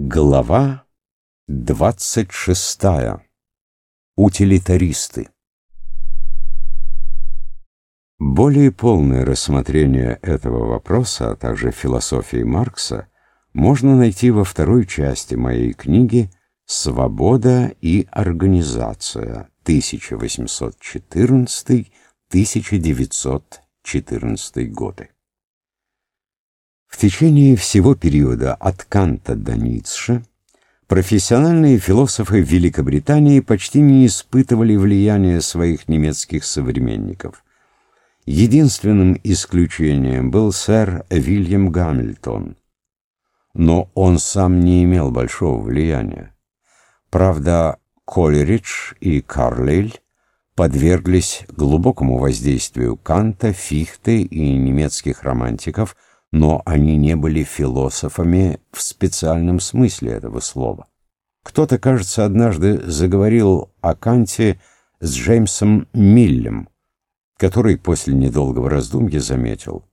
Глава двадцать шестая. Утилитаристы. Более полное рассмотрение этого вопроса, а также философии Маркса, можно найти во второй части моей книги «Свобода и организация. 1814-1914 годы». В течение всего периода от Канта до Ницше профессиональные философы Великобритании почти не испытывали влияния своих немецких современников. Единственным исключением был сэр Вильям Гамильтон. Но он сам не имел большого влияния. Правда, Колеридж и Карлейль подверглись глубокому воздействию Канта, Фихте и немецких романтиков – но они не были философами в специальном смысле этого слова. Кто-то, кажется, однажды заговорил о Канте с Джеймсом Миллем, который после недолгого раздумья заметил.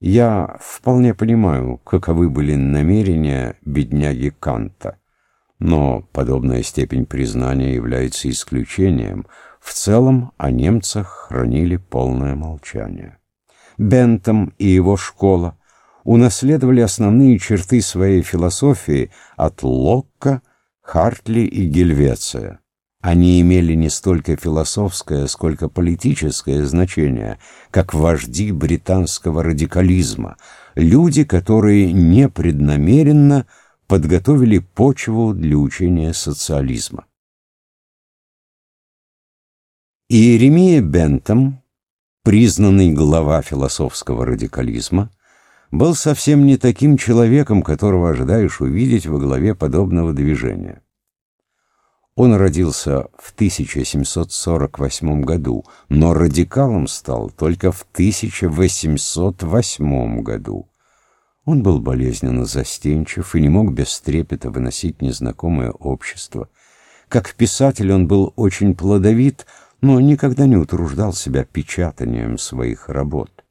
«Я вполне понимаю, каковы были намерения бедняги Канта, но подобная степень признания является исключением. В целом о немцах хранили полное молчание». Бентом и его школа унаследовали основные черты своей философии от Локка, Хартли и Гельвеция. Они имели не столько философское, сколько политическое значение, как вожди британского радикализма, люди, которые непреднамеренно подготовили почву для учения социализма. Иеремия Бентом признанный глава философского радикализма, был совсем не таким человеком, которого ожидаешь увидеть во главе подобного движения. Он родился в 1748 году, но радикалом стал только в 1808 году. Он был болезненно застенчив и не мог без трепета выносить незнакомое общество. Как писатель он был очень плодовит, но никогда не утруждал себя печатанием своих работ.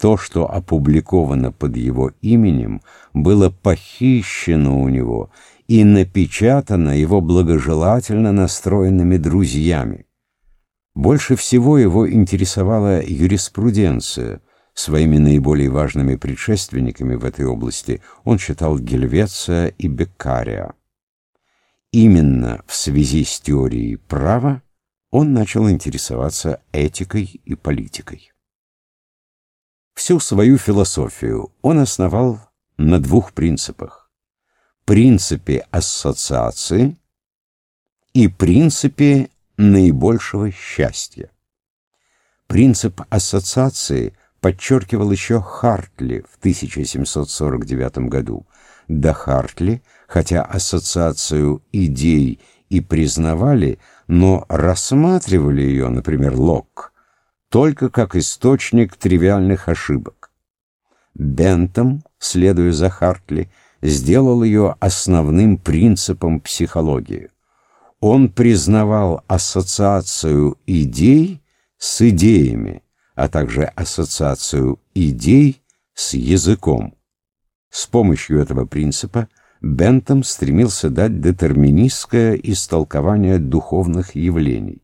То, что опубликовано под его именем, было похищено у него и напечатано его благожелательно настроенными друзьями. Больше всего его интересовала юриспруденция. Своими наиболее важными предшественниками в этой области он считал Гельвеция и Беккария. Именно в связи с теорией права он начал интересоваться этикой и политикой. Всю свою философию он основал на двух принципах. Принципе ассоциации и принципе наибольшего счастья. Принцип ассоциации подчеркивал еще Хартли в 1749 году. До Хартли, хотя ассоциацию идей и признавали, но рассматривали ее, например, Лок, только как источник тривиальных ошибок. Бентом, следуя за Хартли, сделал ее основным принципом психологии. Он признавал ассоциацию идей с идеями, а также ассоциацию идей с языком. С помощью этого принципа Бентам стремился дать детерминистское истолкование духовных явлений.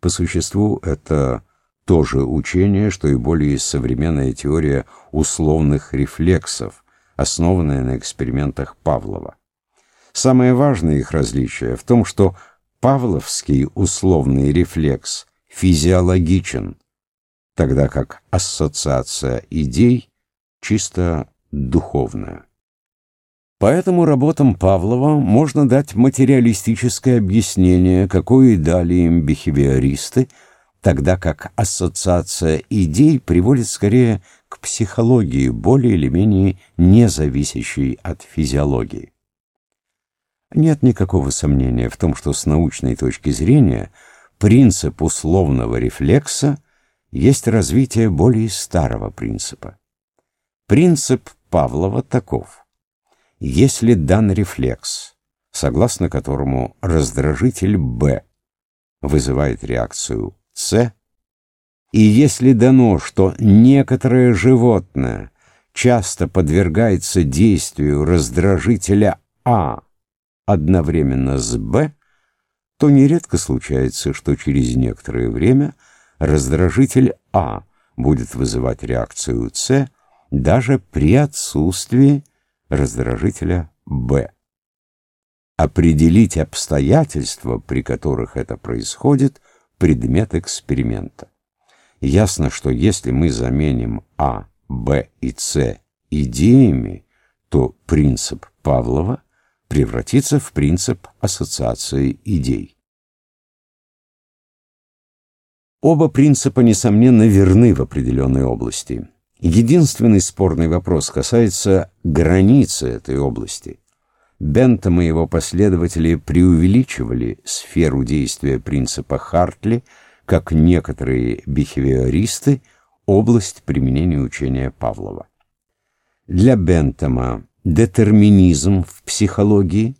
По существу это то же учение, что и более современная теория условных рефлексов, основанная на экспериментах Павлова. Самое важное их различие в том, что павловский условный рефлекс физиологичен, тогда как ассоциация идей чисто духовная. Поэтому работам Павлова можно дать материалистическое объяснение, какое дали им бихевиористы, тогда как ассоциация идей приводит скорее к психологии, более или менее независящей от физиологии. Нет никакого сомнения в том, что с научной точки зрения принцип условного рефлекса есть развитие более старого принципа. Принцип Павлова таков. Если дан рефлекс, согласно которому раздражитель Б вызывает реакцию С, и если дано, что некоторое животное часто подвергается действию раздражителя А одновременно с Б, то нередко случается, что через некоторое время раздражитель А будет вызывать реакцию С даже при отсутствии раздражителя Б. Определить обстоятельства, при которых это происходит, предмет эксперимента. Ясно, что если мы заменим А, Б и С идеями, то принцип Павлова превратится в принцип ассоциации идей. Оба принципа, несомненно, верны в определенной области. Единственный спорный вопрос касается границы этой области. Бентам и его последователи преувеличивали сферу действия принципа Хартли, как некоторые бихевиористы, область применения учения Павлова. Для Бентама детерминизм в психологии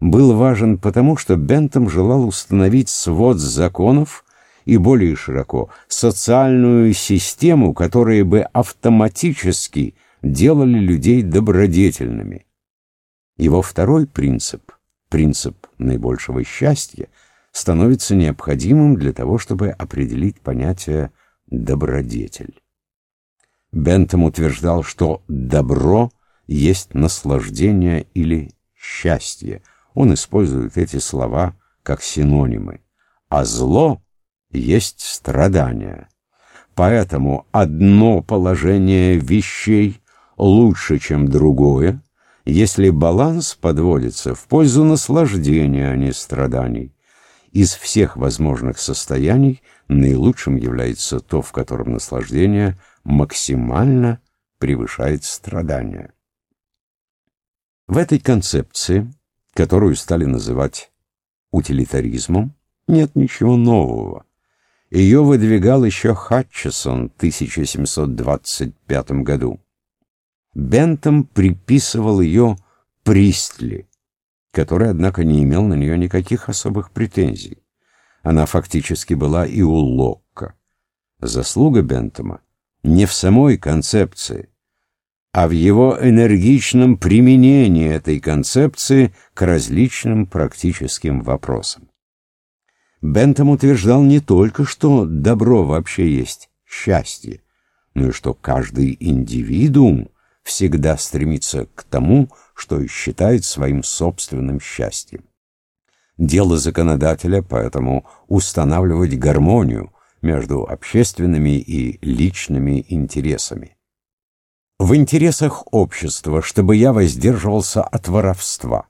был важен потому, что Бентам желал установить свод законов и более широко социальную систему, которая бы автоматически делали людей добродетельными. Его второй принцип, принцип наибольшего счастья, становится необходимым для того, чтобы определить понятие «добродетель». Бентам утверждал, что добро есть наслаждение или счастье. Он использует эти слова как синонимы. А зло есть страдание. Поэтому одно положение вещей лучше, чем другое, если баланс подводится в пользу наслаждения, а не страданий. Из всех возможных состояний наилучшим является то, в котором наслаждение максимально превышает страдания. В этой концепции, которую стали называть утилитаризмом, нет ничего нового. Ее выдвигал еще Хатчесон в 1725 году. Бентам приписывал ее Пристли, который, однако, не имел на нее никаких особых претензий. Она фактически была и у Локка. Заслуга Бентама не в самой концепции, а в его энергичном применении этой концепции к различным практическим вопросам. Бентам утверждал не только, что добро вообще есть счастье, но и что каждый индивидуум всегда стремится к тому, что считает своим собственным счастьем. Дело законодателя поэтому устанавливать гармонию между общественными и личными интересами. В интересах общества, чтобы я воздерживался от воровства,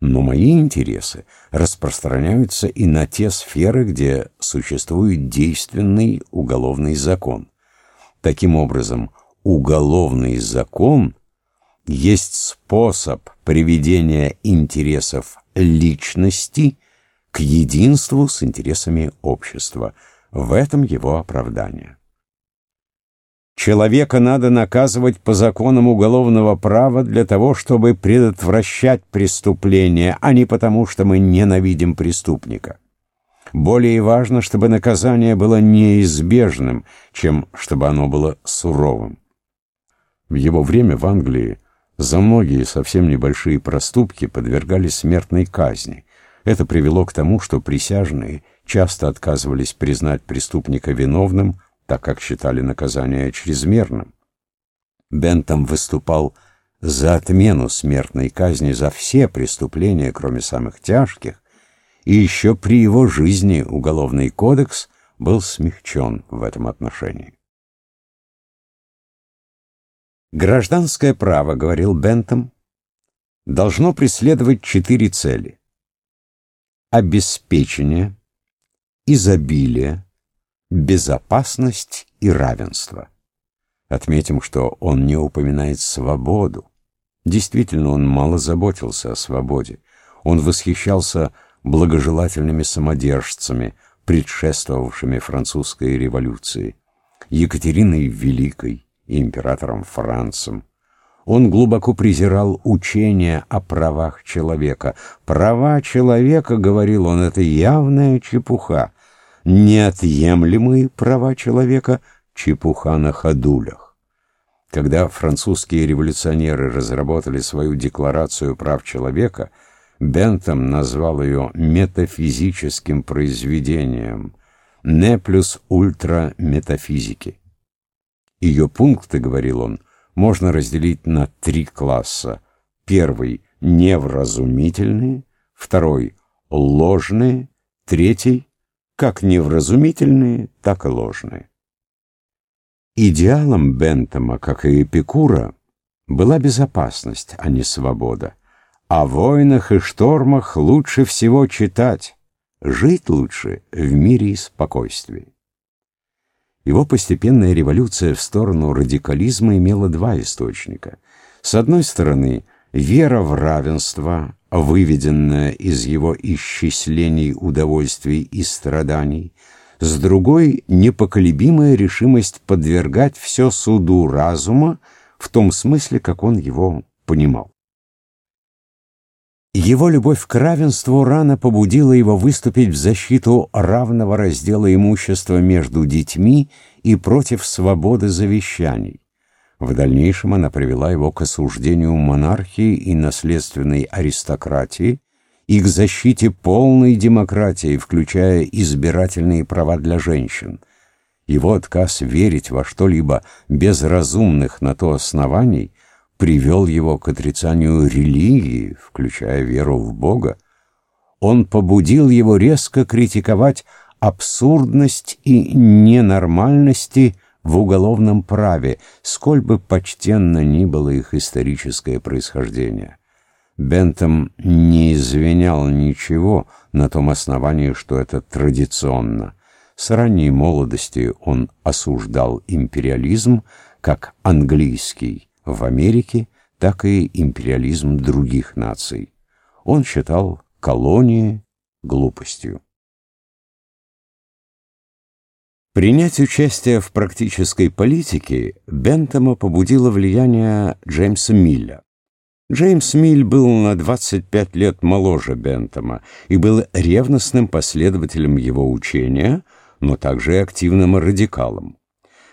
но мои интересы распространяются и на те сферы, где существует действенный уголовный закон. Таким образом, уголовный закон есть способ приведения интересов личности к единству с интересами общества. В этом его оправдание. Человека надо наказывать по законам уголовного права для того, чтобы предотвращать преступление, а не потому, что мы ненавидим преступника. Более важно, чтобы наказание было неизбежным, чем чтобы оно было суровым. В его время в Англии за многие совсем небольшие проступки подвергались смертной казни. Это привело к тому, что присяжные часто отказывались признать преступника виновным, так как считали наказание чрезмерным. Бентам выступал за отмену смертной казни за все преступления, кроме самых тяжких, и еще при его жизни Уголовный кодекс был смягчен в этом отношении. Гражданское право, говорил Бентам, должно преследовать четыре цели. Обеспечение, изобилие, безопасность и равенство. Отметим, что он не упоминает свободу. Действительно, он мало заботился о свободе. Он восхищался благожелательными самодержцами, предшествовавшими французской революции, Екатериной Великой, и императором Францем. Он глубоко презирал учение о правах человека. «Права человека, — говорил он, — это явная чепуха. Неотъемлемые права человека — чепуха на ходулях». Когда французские революционеры разработали свою декларацию прав человека, Бентам назвал ее метафизическим произведением «не плюс ультра метафизики». Ее пункты, говорил он, можно разделить на три класса. Первый – невразумительные, второй – ложные, третий – как невразумительные, так и ложные. Идеалом Бентама, как и Эпикура, была безопасность, а не свобода. О войнах и штормах лучше всего читать, жить лучше в мире и спокойствии. Его постепенная революция в сторону радикализма имела два источника. С одной стороны, вера в равенство, выведенная из его исчислений удовольствий и страданий, с другой — непоколебимая решимость подвергать все суду разума в том смысле, как он его понимал. Его любовь к равенству рано побудила его выступить в защиту равного раздела имущества между детьми и против свободы завещаний. В дальнейшем она привела его к осуждению монархии и наследственной аристократии и к защите полной демократии, включая избирательные права для женщин. Его отказ верить во что-либо без разумных на то оснований – привел его к отрицанию религии, включая веру в Бога, он побудил его резко критиковать абсурдность и ненормальности в уголовном праве, сколь бы почтенно ни было их историческое происхождение. Бентам не извинял ничего на том основании, что это традиционно. С ранней молодости он осуждал империализм как английский, в Америке, так и империализм других наций. Он считал колонии глупостью. Принять участие в практической политике Бентама побудило влияние Джеймса Милля. Джеймс Миль был на 25 лет моложе Бентама и был ревностным последователем его учения, но также и активным радикалом.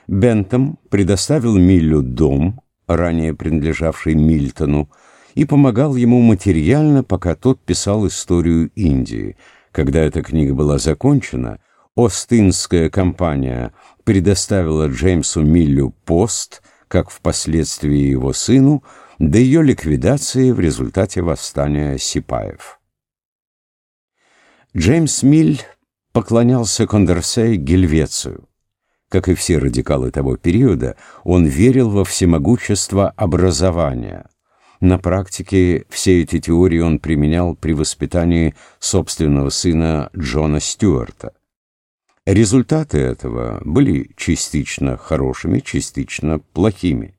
Бентам предоставил Миллю дом, ранее принадлежавший Мильтону, и помогал ему материально, пока тот писал историю Индии. Когда эта книга была закончена, Остинская компания предоставила Джеймсу Миллю пост, как впоследствии его сыну, до ее ликвидации в результате восстания Сипаев. Джеймс Миль поклонялся Кондорсе Гельвецию. Как и все радикалы того периода, он верил во всемогущество образования. На практике все эти теории он применял при воспитании собственного сына Джона Стюарта. Результаты этого были частично хорошими, частично плохими.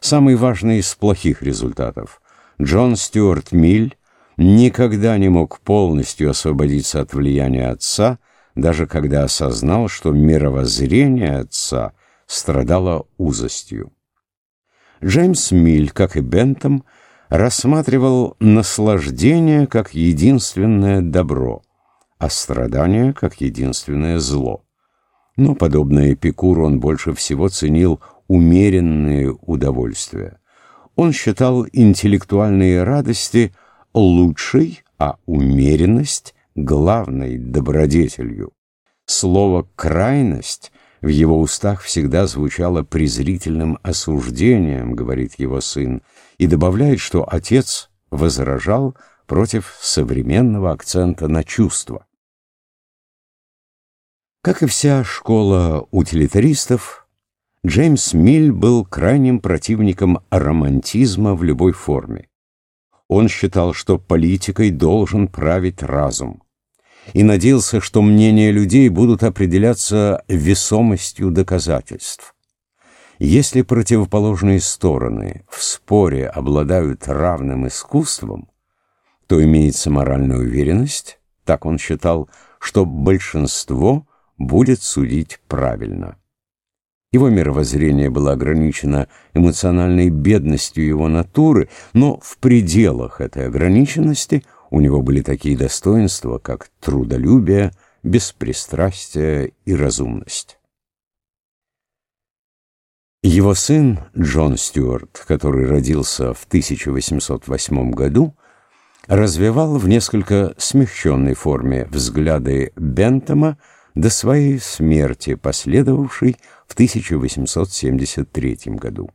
Самый важный из плохих результатов – Джон Стюарт Миль никогда не мог полностью освободиться от влияния отца – даже когда осознал, что мировоззрение отца страдало узостью. Джеймс Миль, как и Бентам, рассматривал наслаждение как единственное добро, а страдание как единственное зло. Но, подобно Эпикуру, он больше всего ценил умеренные удовольствия. Он считал интеллектуальные радости лучшей, а умеренность главной добродетелью. Слово «крайность» в его устах всегда звучало презрительным осуждением, говорит его сын, и добавляет, что отец возражал против современного акцента на чувства. Как и вся школа утилитаристов, Джеймс Миль был крайним противником романтизма в любой форме. Он считал, что политикой должен править разум, и надеялся, что мнения людей будут определяться весомостью доказательств. Если противоположные стороны в споре обладают равным искусством, то имеется моральная уверенность, так он считал, что большинство будет судить правильно. Его мировоззрение было ограничено эмоциональной бедностью его натуры, но в пределах этой ограниченности у него были такие достоинства, как трудолюбие, беспристрастие и разумность. Его сын Джон Стюарт, который родился в 1808 году, развивал в несколько смягченной форме взгляды Бентома до своей смерти, последовавшей в 1873 году.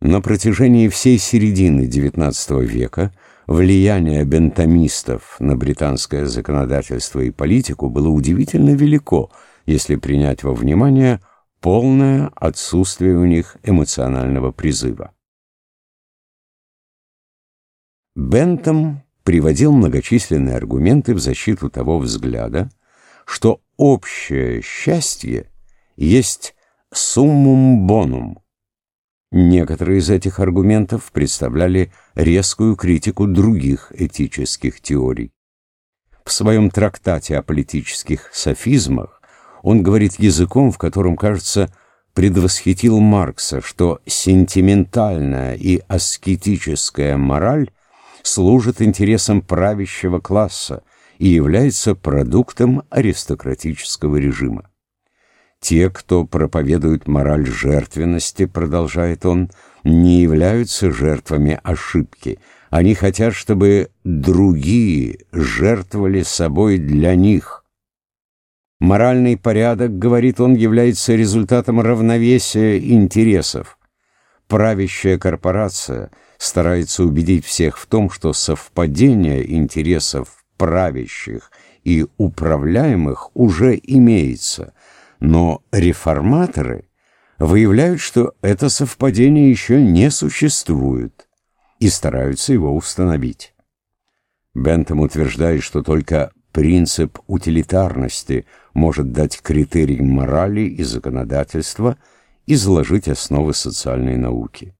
На протяжении всей середины XIX века влияние бентамистов на британское законодательство и политику было удивительно велико, если принять во внимание полное отсутствие у них эмоционального призыва. Бентам приводил многочисленные аргументы в защиту того взгляда, что общее счастье есть суммум бонум. Некоторые из этих аргументов представляли резкую критику других этических теорий. В своем трактате о политических софизмах он говорит языком, в котором, кажется, предвосхитил Маркса, что сентиментальная и аскетическая мораль служит интересам правящего класса и является продуктом аристократического режима. Те, кто проповедует мораль жертвенности, продолжает он, не являются жертвами ошибки. Они хотят, чтобы другие жертвовали собой для них, Моральный порядок, говорит он, является результатом равновесия интересов. Правящая корпорация старается убедить всех в том, что совпадение интересов правящих и управляемых уже имеется, но реформаторы выявляют, что это совпадение еще не существует и стараются его установить. Бентам утверждает, что только принцип утилитарности может дать критерий морали и законодательства и заложить основы социальной науки.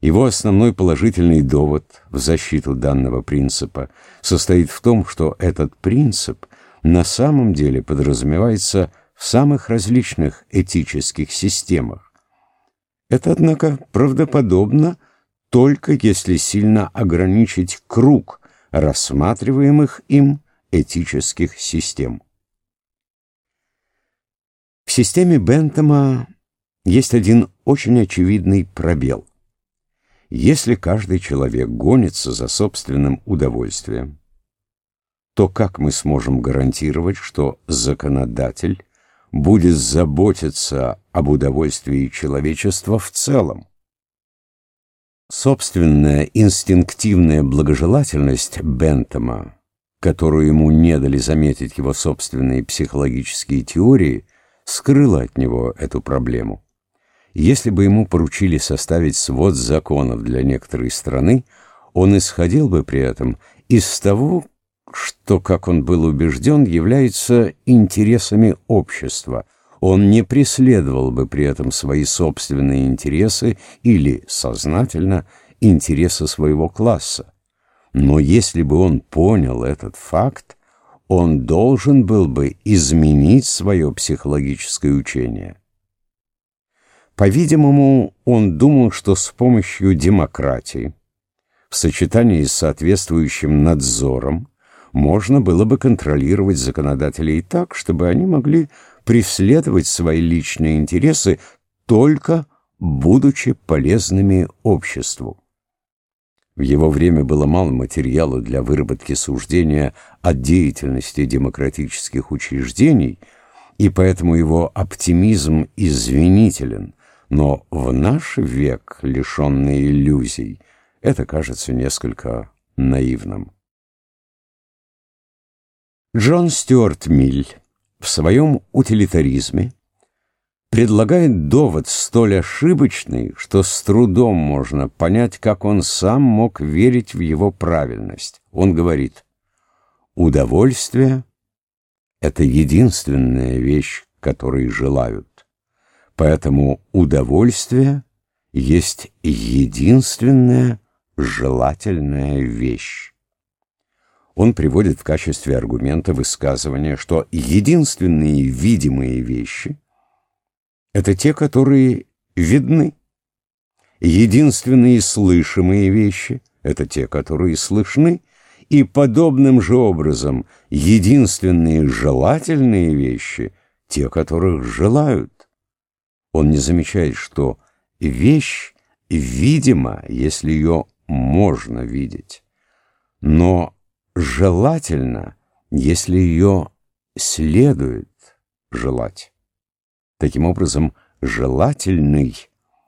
Его основной положительный довод в защиту данного принципа состоит в том, что этот принцип на самом деле подразумевается в самых различных этических системах. Это, однако, правдоподобно только если сильно ограничить круг рассматриваемых им этических систем. В системе Бентама есть один очень очевидный пробел. Если каждый человек гонится за собственным удовольствием, то как мы сможем гарантировать, что законодатель будет заботиться об удовольствии человечества в целом? Собственная инстинктивная благожелательность Бентама которую ему не дали заметить его собственные психологические теории, скрыла от него эту проблему. Если бы ему поручили составить свод законов для некоторой страны, он исходил бы при этом из того, что, как он был убежден, является интересами общества. Он не преследовал бы при этом свои собственные интересы или, сознательно, интересы своего класса. Но если бы он понял этот факт, он должен был бы изменить свое психологическое учение. По-видимому, он думал, что с помощью демократии, в сочетании с соответствующим надзором, можно было бы контролировать законодателей так, чтобы они могли преследовать свои личные интересы только будучи полезными обществу. В его время было мало материала для выработки суждения о деятельности демократических учреждений, и поэтому его оптимизм извинителен, но в наш век, лишенный иллюзий, это кажется несколько наивным. Джон Стюарт Миль в своем утилитаризме предлагает довод столь ошибочный, что с трудом можно понять, как он сам мог верить в его правильность. Он говорит, удовольствие — это единственная вещь, которой желают. Поэтому удовольствие есть единственная желательная вещь. Он приводит в качестве аргумента высказывание, что единственные видимые вещи — это те, которые видны. Единственные слышимые вещи — это те, которые слышны, и подобным же образом единственные желательные вещи — те, которых желают. Он не замечает, что вещь видима, если ее можно видеть, но желательно, если ее следует желать. Таким образом, желательный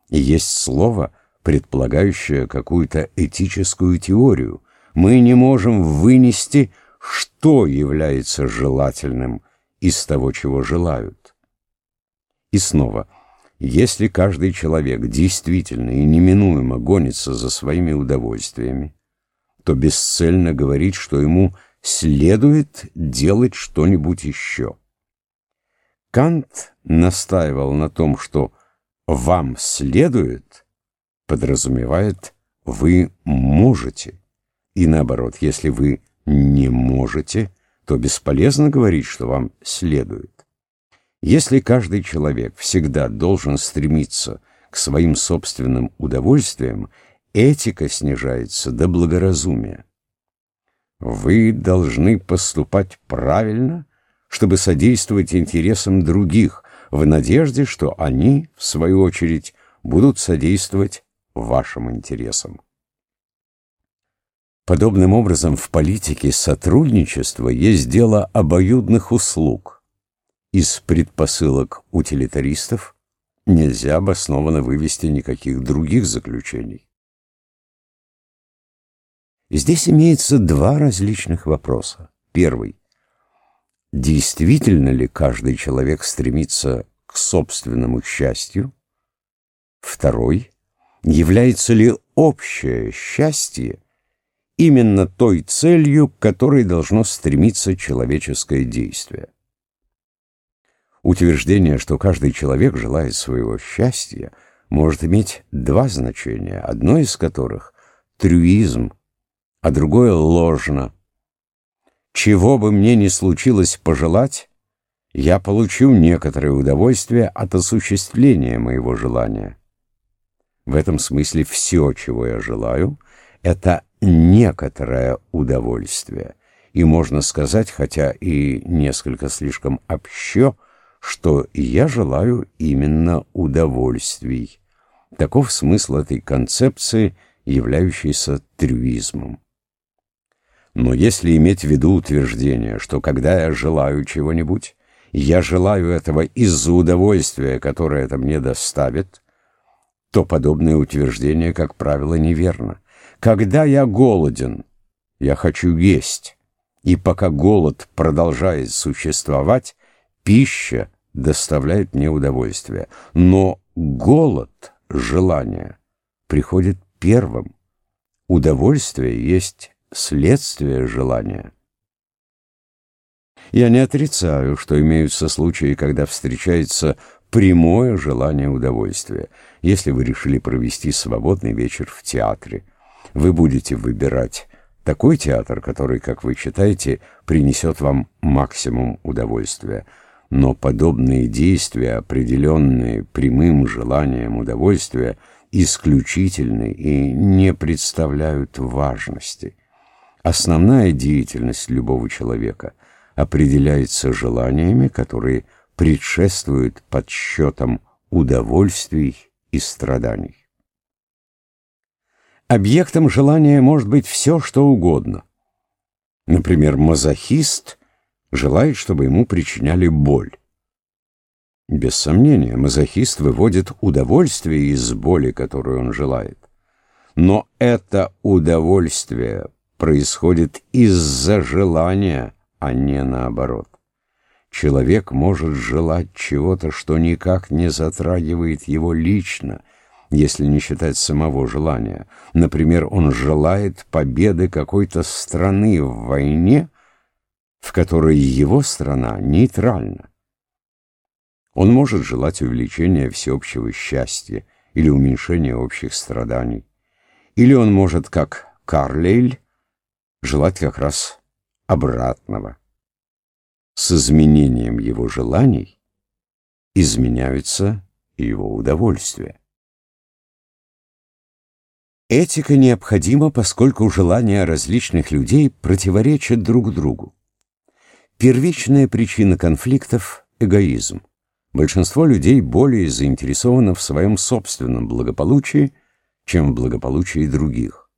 есть слово, предполагающее какую-то этическую теорию. Мы не можем вынести, что является желательным из того, чего желают. И снова, если каждый человек действительно и неминуемо гонится за своими удовольствиями, то бесцельно говорить, что ему следует делать что-нибудь еще. Кант настаивал на том, что «вам следует» подразумевает «вы можете». И наоборот, если вы не можете, то бесполезно говорить, что вам следует. Если каждый человек всегда должен стремиться к своим собственным удовольствиям, этика снижается до благоразумия. Вы должны поступать правильно – чтобы содействовать интересам других, в надежде, что они, в свою очередь, будут содействовать вашим интересам. Подобным образом в политике сотрудничества есть дело обоюдных услуг. Из предпосылок утилитаристов нельзя обоснованно вывести никаких других заключений. Здесь имеется два различных вопроса. Первый действительно ли каждый человек стремится к собственному счастью? Второй, является ли общее счастье именно той целью, к которой должно стремиться человеческое действие? Утверждение, что каждый человек желает своего счастья, может иметь два значения, одно из которых — трюизм, а другое — ложно — чего бы мне ни случилось пожелать, я получу некоторое удовольствие от осуществления моего желания. В этом смысле все, чего я желаю, это некоторое удовольствие. И можно сказать, хотя и несколько слишком общо, что я желаю именно удовольствий. Таков смысл этой концепции, являющейся трюизмом. Но если иметь в виду утверждение, что когда я желаю чего-нибудь, я желаю этого из-за удовольствия, которое это мне доставит, то подобное утверждение, как правило, неверно. Когда я голоден, я хочу есть, и пока голод продолжает существовать, пища доставляет мне удовольствие. Но голод, желание, приходит первым. Удовольствие есть следствие желания. Я не отрицаю, что имеются случаи, когда встречается прямое желание удовольствия. Если вы решили провести свободный вечер в театре, вы будете выбирать такой театр, который, как вы считаете, принесет вам максимум удовольствия. Но подобные действия, определенные прямым желанием удовольствия, исключительны и не представляют важности. Основная деятельность любого человека определяется желаниями, которые предшествуют подсчетам удовольствий и страданий. Объектом желания может быть все, что угодно. Например, мазохист желает, чтобы ему причиняли боль. Без сомнения, мазохист выводит удовольствие из боли, которую он желает. Но это удовольствие происходит из-за желания, а не наоборот. Человек может желать чего-то, что никак не затрагивает его лично, если не считать самого желания. Например, он желает победы какой-то страны в войне, в которой его страна нейтральна. Он может желать увеличения всеобщего счастья или уменьшения общих страданий. Или он может, как Карлейль, желать как раз обратного. С изменением его желаний изменяются и его удовольствия. Этика необходима, поскольку желания различных людей противоречат друг другу. Первичная причина конфликтов – эгоизм. Большинство людей более заинтересовано в своем собственном благополучии, чем в благополучии других.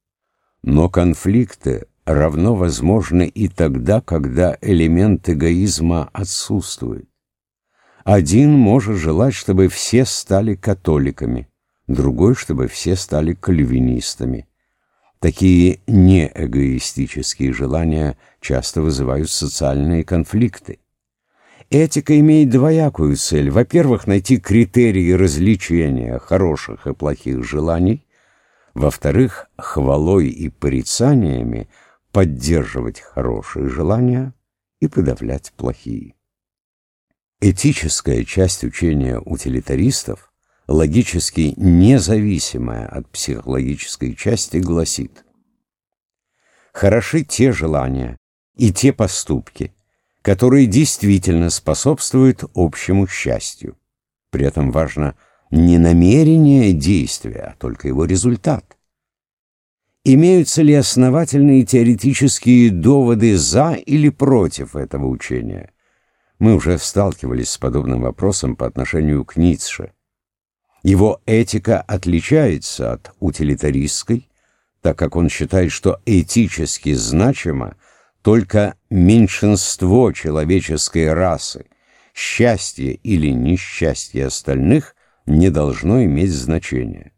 Но конфликты равно возможны и тогда, когда элемент эгоизма отсутствует. Один может желать, чтобы все стали католиками, другой, чтобы все стали кальвинистами. Такие неэгоистические желания часто вызывают социальные конфликты. Этика имеет двоякую цель. Во-первых, найти критерии развлечения хороших и плохих желаний. Во-вторых, хвалой и порицаниями поддерживать хорошие желания и подавлять плохие. Этическая часть учения утилитаристов, логически независимая от психологической части, гласит «Хороши те желания и те поступки, которые действительно способствуют общему счастью. При этом важно не намерение действия, а только его результат. Имеются ли основательные теоретические доводы за или против этого учения? Мы уже сталкивались с подобным вопросом по отношению к Ницше. Его этика отличается от утилитаристской, так как он считает, что этически значимо – только меньшинство человеческой расы, счастье или несчастье остальных не должно иметь значения.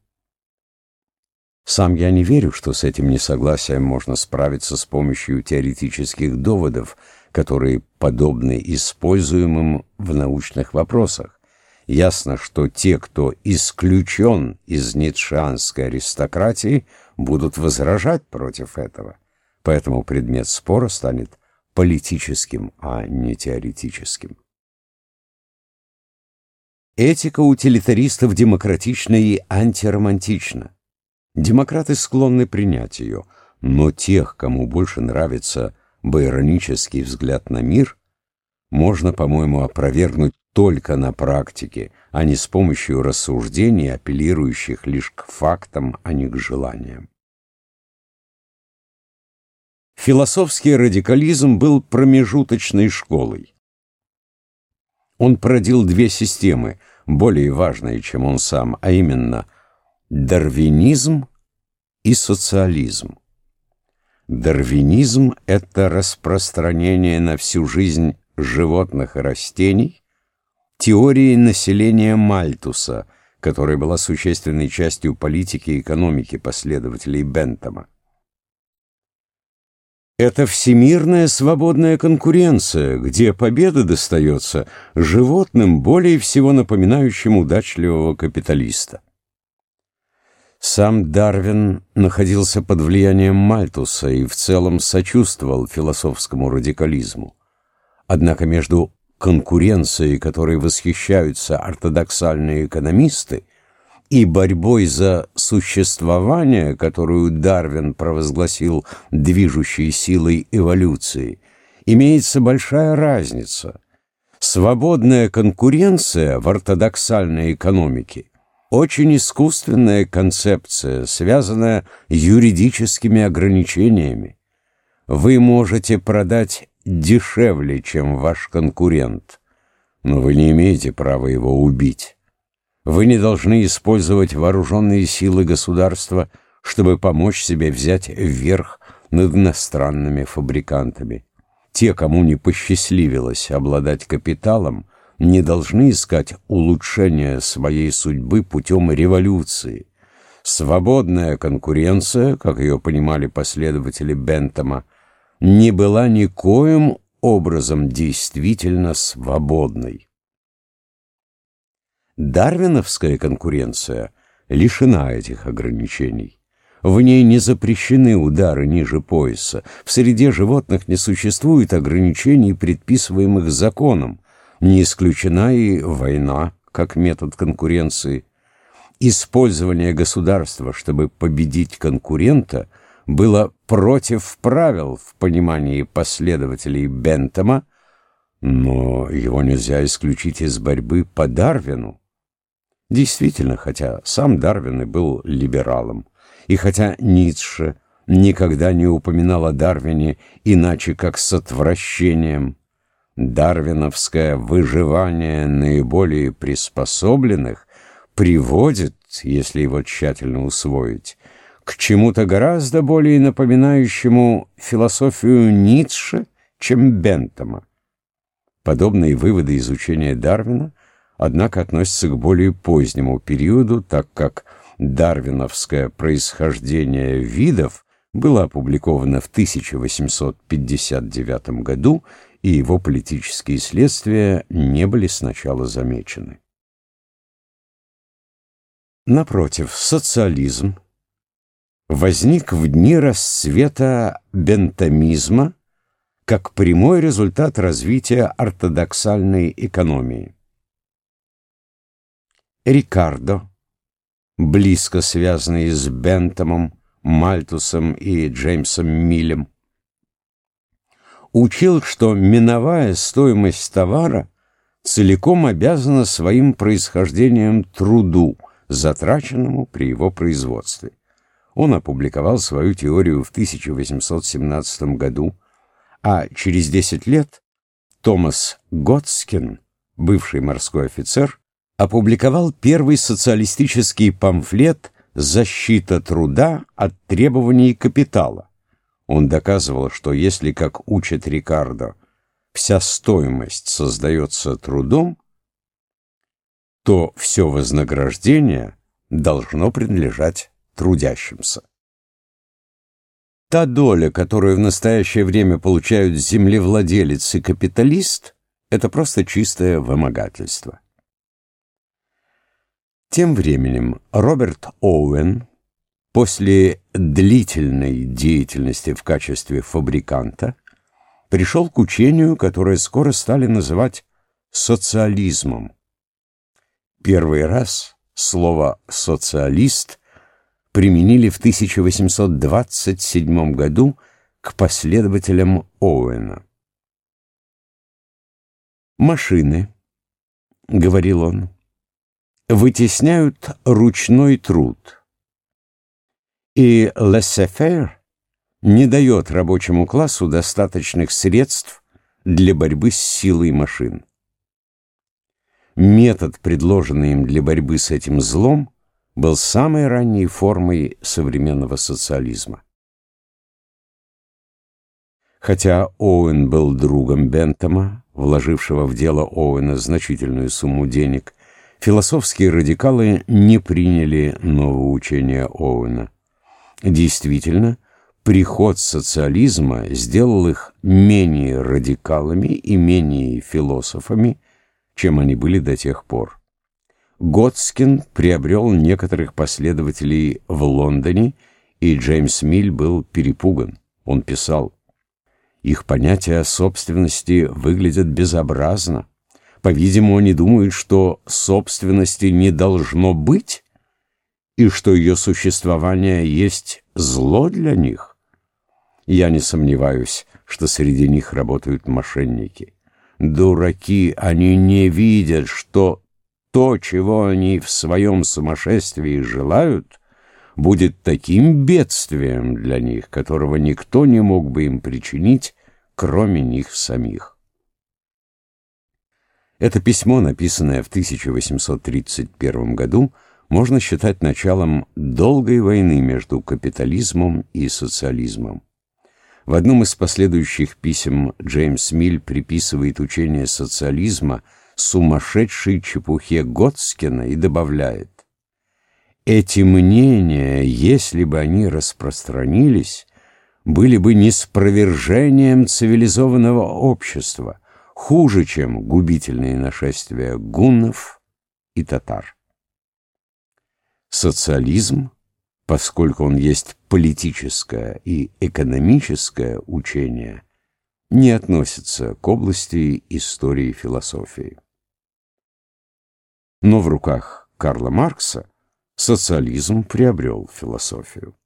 Сам я не верю, что с этим несогласием можно справиться с помощью теоретических доводов, которые подобны используемым в научных вопросах. Ясно, что те, кто исключен из ницшеанской аристократии, будут возражать против этого. Поэтому предмет спора станет политическим, а не теоретическим. Этика утилитаристов демократична и антиромантична. Демократы склонны принять ее, но тех, кому больше нравится байронический взгляд на мир, можно, по-моему, опровергнуть только на практике, а не с помощью рассуждений, апеллирующих лишь к фактам, а не к желаниям. Философский радикализм был промежуточной школой. Он породил две системы, более важные, чем он сам, а именно дарвинизм и социализм. Дарвинизм — это распространение на всю жизнь животных и растений, теории населения Мальтуса, которая была существенной частью политики и экономики последователей Бентома. Это всемирная свободная конкуренция, где победа достается животным, более всего напоминающим удачливого капиталиста. Сам Дарвин находился под влиянием Мальтуса и в целом сочувствовал философскому радикализму. Однако между конкуренцией, которой восхищаются ортодоксальные экономисты, и борьбой за существование, которую Дарвин провозгласил движущей силой эволюции, имеется большая разница. Свободная конкуренция в ортодоксальной экономике очень искусственная концепция, связанная юридическими ограничениями. Вы можете продать дешевле, чем ваш конкурент, но вы не имеете права его убить. Вы не должны использовать вооруженные силы государства, чтобы помочь себе взять вверх над иностранными фабрикантами. Те, кому не посчастливилось обладать капиталом, не должны искать улучшения своей судьбы путем революции. Свободная конкуренция, как ее понимали последователи Бентома, не была никоим образом действительно свободной. Дарвиновская конкуренция лишена этих ограничений. В ней не запрещены удары ниже пояса. В среде животных не существует ограничений, предписываемых законом. Не исключена и война, как метод конкуренции. Использование государства, чтобы победить конкурента, было против правил в понимании последователей Бентома, но его нельзя исключить из борьбы по Дарвину. Действительно, хотя сам Дарвин и был либералом, и хотя Ницше никогда не упоминал о Дарвине иначе как с отвращением, дарвиновское выживание наиболее приспособленных приводит, если его тщательно усвоить, к чему-то гораздо более напоминающему философию Ницше, чем Бентома. Подобные выводы изучения Дарвина, однако, относятся к более позднему периоду, так как дарвиновское происхождение видов было опубликовано в 1859 году, и его политические следствия не были сначала замечены. Напротив, социализм возник в дни расцвета бентамизма как прямой результат развития ортодоксальной экономии. Рикардо, близко связанный с Бентомом, Мальтусом и Джеймсом Миллем, учил, что миновая стоимость товара целиком обязана своим происхождением труду, затраченному при его производстве. Он опубликовал свою теорию в 1817 году, а через 10 лет Томас Готскин, бывший морской офицер, опубликовал первый социалистический памфлет «Защита труда от требований капитала». Он доказывал, что если, как учит Рикардо, вся стоимость создается трудом, то все вознаграждение должно принадлежать трудящимся. Та доля, которую в настоящее время получают землевладелец и капиталист, это просто чистое вымогательство. Тем временем Роберт Оуэн после длительной деятельности в качестве фабриканта пришел к учению, которое скоро стали называть социализмом. Первый раз слово «социалист» применили в 1827 году к последователям Оуэна. «Машины», — говорил он, — «вытесняют ручной труд, и laissez-faire не дает рабочему классу достаточных средств для борьбы с силой машин. Метод, предложенный им для борьбы с этим злом, был самой ранней формой современного социализма. Хотя Оуэн был другом Бентома, вложившего в дело Оуэна значительную сумму денег, философские радикалы не приняли нового учения Оуэна. Действительно, приход социализма сделал их менее радикалами и менее философами, чем они были до тех пор. Готскин приобрел некоторых последователей в Лондоне, и Джеймс Миль был перепуган. Он писал, «Их понятия о собственности выглядят безобразно. По-видимому, они думают, что собственности не должно быть, и что ее существование есть зло для них. Я не сомневаюсь, что среди них работают мошенники. Дураки, они не видят, что то, чего они в своем сумасшествии желают, будет таким бедствием для них, которого никто не мог бы им причинить, кроме них самих. Это письмо, написанное в 1831 году, можно считать началом долгой войны между капитализмом и социализмом. В одном из последующих писем Джеймс Миль приписывает учение социализма – сумасшедшей чепухе Готскина и добавляет, «Эти мнения, если бы они распространились, были бы неспровержением цивилизованного общества, хуже, чем губительные нашествия гуннов и татар. Социализм, поскольку он есть политическое и экономическое учение, не относится к области истории философии. Но в руках Карла Маркса социализм приобрел философию.